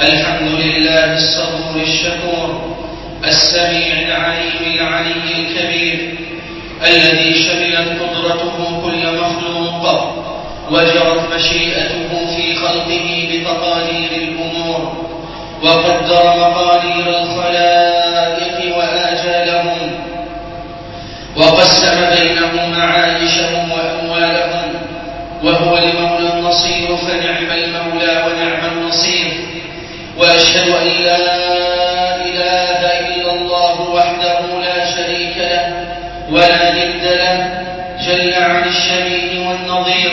الحمد لله الصبور الشكور السميع العليم العلي الكبير الذي شملت قدرته كل مخلوق وجرت مشيئته في خلقه بتقادير الأمور وقدر مقادير الخلائق وآجالهم وقسم بينهم معايشهم وأموالهم وهو المولى النصير فنعم المولى ونعم النصير. وأشهد أن لا إله إلا الله وحده لا شريك له ولا ند له جل عن الشريك والنظير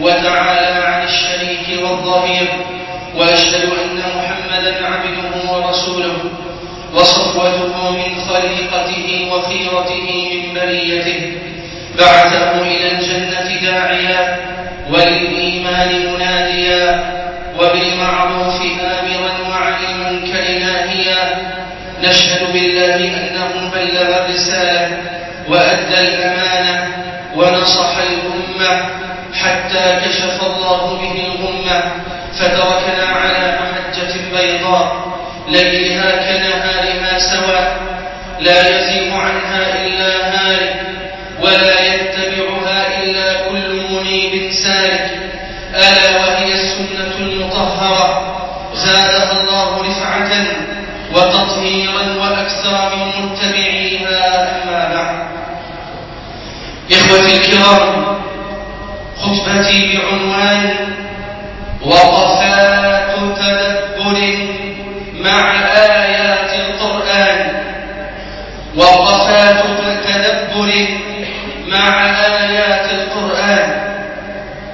وتعالى عن الشريك والظهير وأشهد أن محمدا عبده ورسوله وصفوته من خليقته وخيرته من بريته بعثه إلى الجنة داعيا وللإيمان مناديا وبالمعروف آمرا. نشهد بالله أنه بلغ الرسالة وأدى الأمانة ونصح الأمة حتى كشف الله به الغمة فتركنا على محجة بيضاء ليلها كنهارها سواء لا يزيغ عنها إلا هالك ولا يتبعها إلا كل منيب سالك ألا وهي السنة المطهرة. زادها الله رفعة وتطهيرا وأكثر من متبعيها أما بعد. إخوتي الكرام خطبتي بعنوان وقفات تدبر مع آيات القرآن. وقفات تدبر مع آيات القرآن.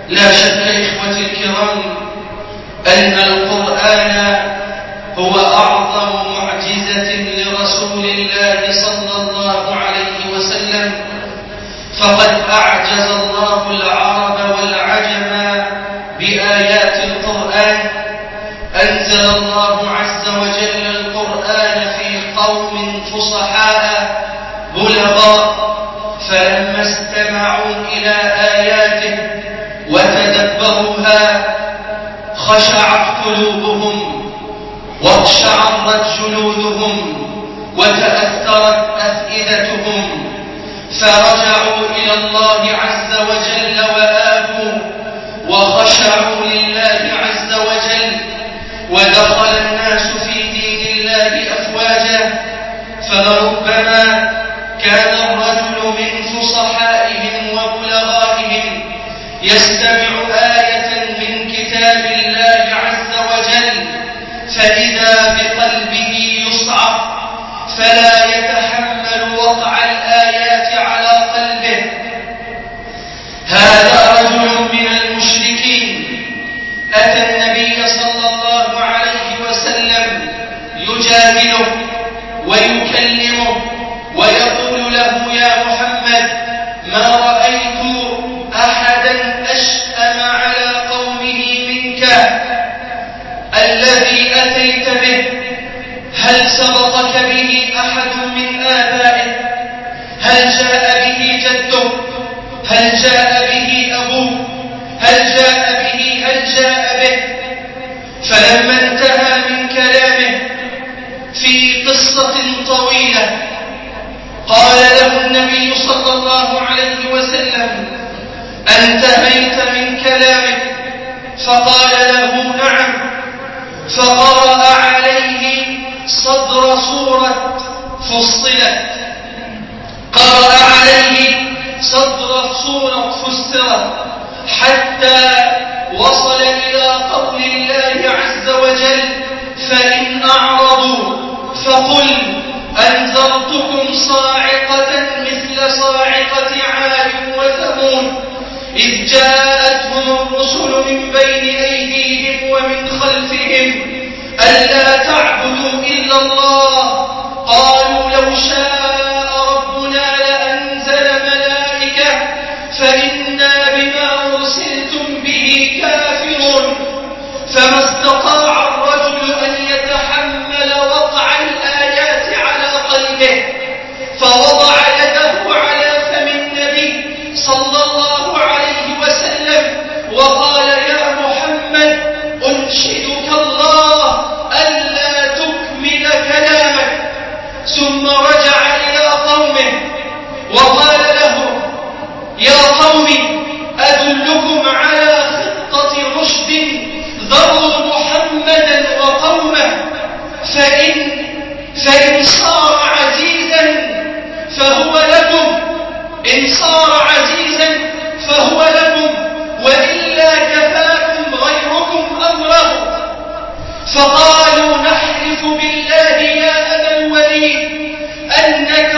لا شك إخوتي الكرام أن القرآن هو أعظم لرسول الله صلى الله عليه وسلم فقد أعجز الله العرب والعجم بآيات القرآن. أنزل الله عز وجل القرآن في قوم فصحاء بلغاء فلما استمعوا إلى آياته وتدبروها خشعت قلوبهم. واقشعرت جلودهم وتأثرت أفئدتهم فرجعوا إلى الله عز وجل وآبوا وخشعوا لله عز وجل ودخل الناس في دين الله أفواجا فلربما كان الرجل من فصحائهم وبلغائهم يستمع فإذا بقلبه يصعق فلا يتحمل وقع الآيات على قلبه. هذا رجل من المشركين. أتى النبي صلى الله عليه وسلم يجادله ويكلمه ويقول له يا محمد ما رأيت أحدا أشأم على قومه منك الذي أتيت به. هل سبقك به أحد من آبائه؟ هل جاء به جده؟ هل جاء به أبوه؟ هل جاء به هل جاء به؟ فلما انتهى من كلامه في قصة طويلة قال له النبي صلى الله عليه وسلم أنتهيت من كلامك فقال له نعم. فقرأ عليهم صدر سورة فصلت. قرأ عليهم صدر سورة فسرت. حتى وصل إلى قول الله عز وجل فإن أعرضوا فقل أنذرتكم صاعقة مثل صاعقة عاد وثمود. إذ جاءتهم الرسل من بين أيديهم ومن خلفهم ألا تعبدوا إلا الله. قال فإن صار عزيزا فهو لكم. إن صار عزيزا فهو لكم. وإلا كفاكم غيركم أمره. فقالوا نحلف بالله يا أبا الوليد أنك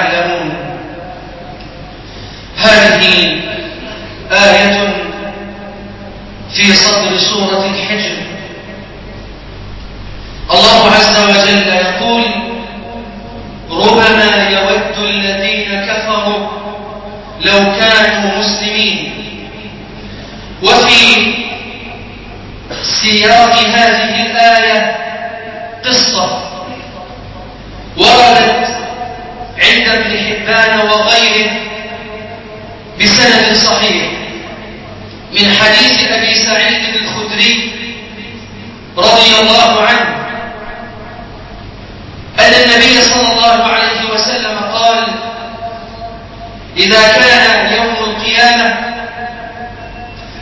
يعلمون هذه آية في صدر سورة الحجر. الله عز وجل يقول ربما يود الذين كفروا لو كانوا مسلمين. وفي سياق هذه الآية قصة. ورد حبان وغيره بسند صحيح من حديث أبي سعيد الخدري رضي الله عنه أن النبي صلى الله عليه وسلم قال إذا كان يوم القيامة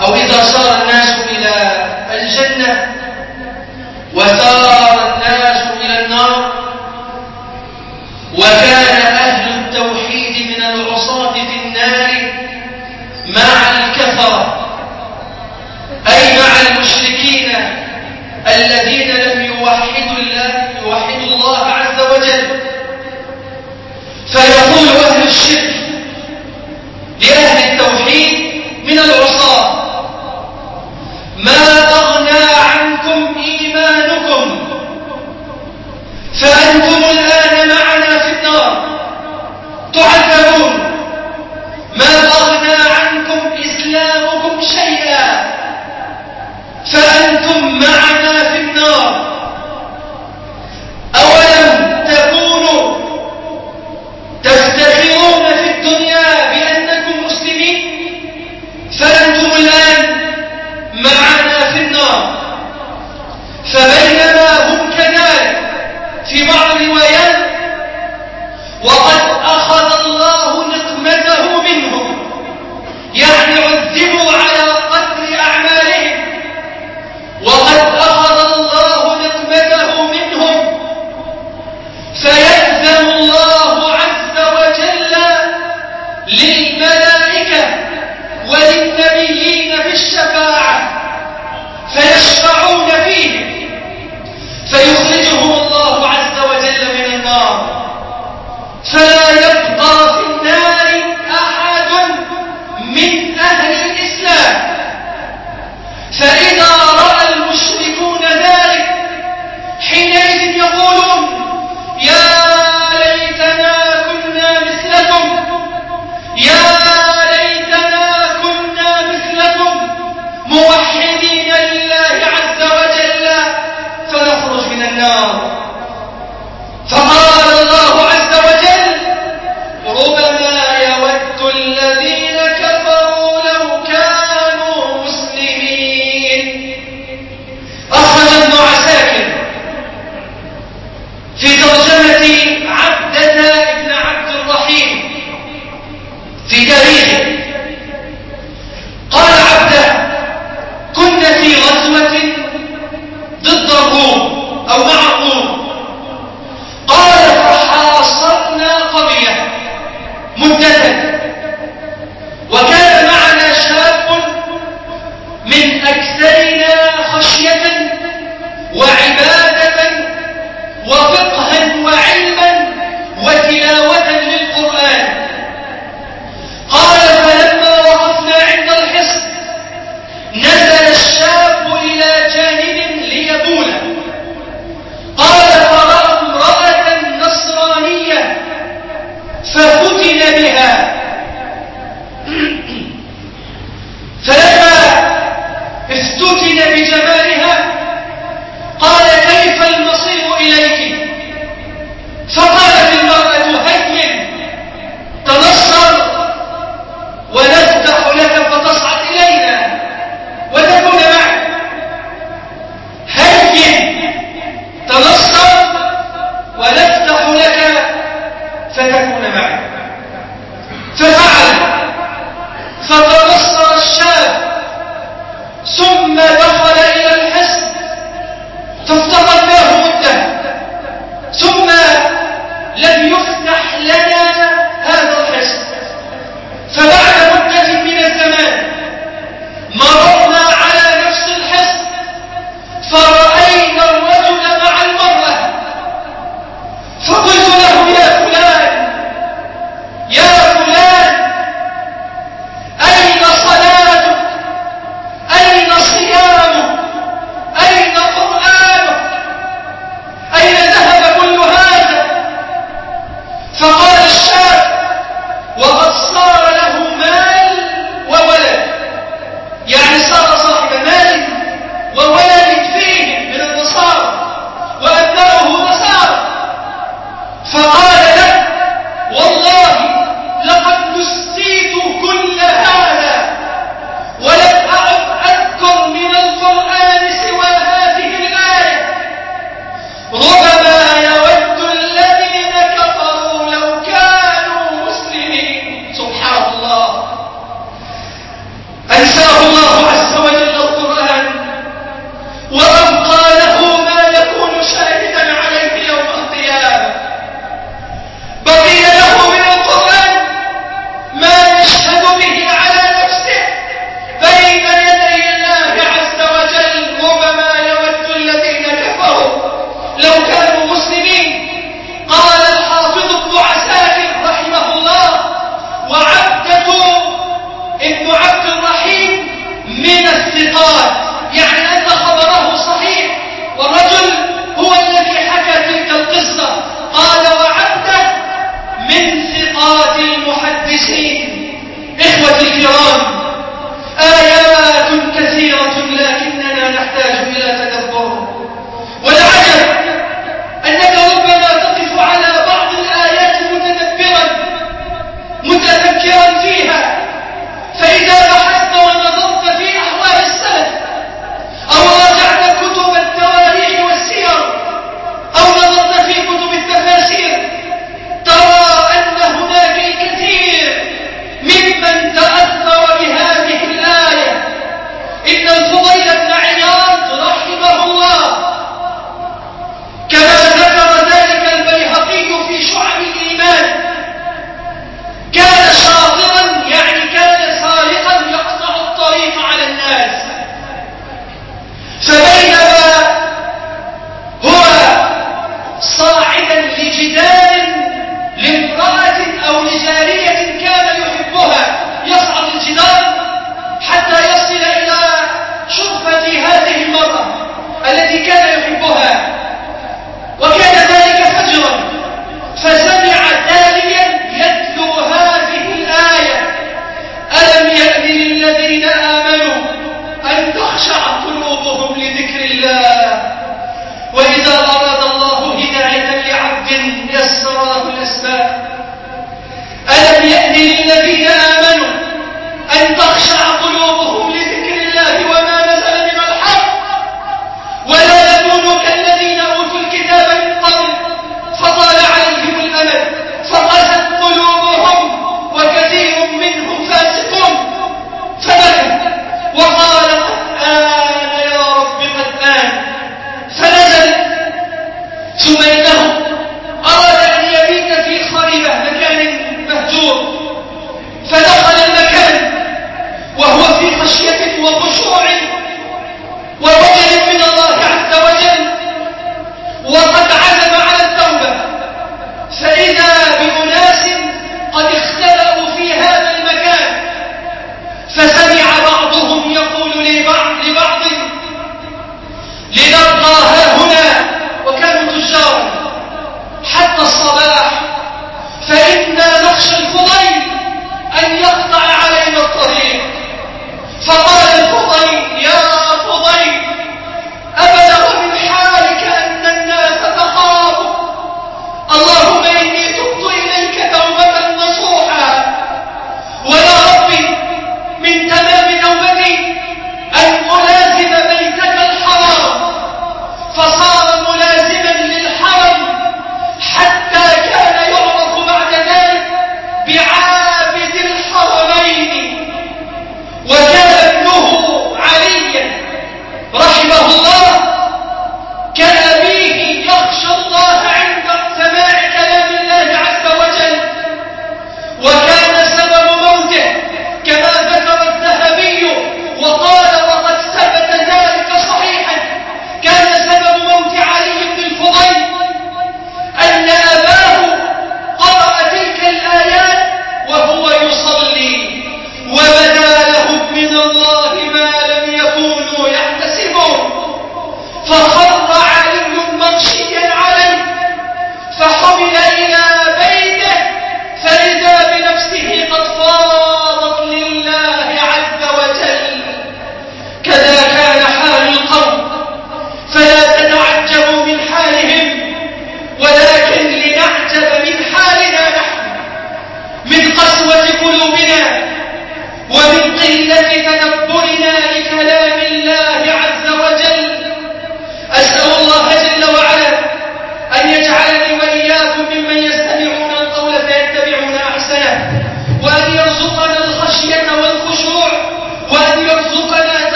أو إذا صار الناس إلى الجنة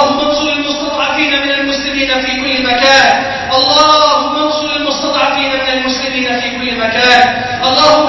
اللهم انصر المستضعفين من المسلمين في كل مكان. اللهم انصر المستضعفين من المسلمين في كل مكان. اللهم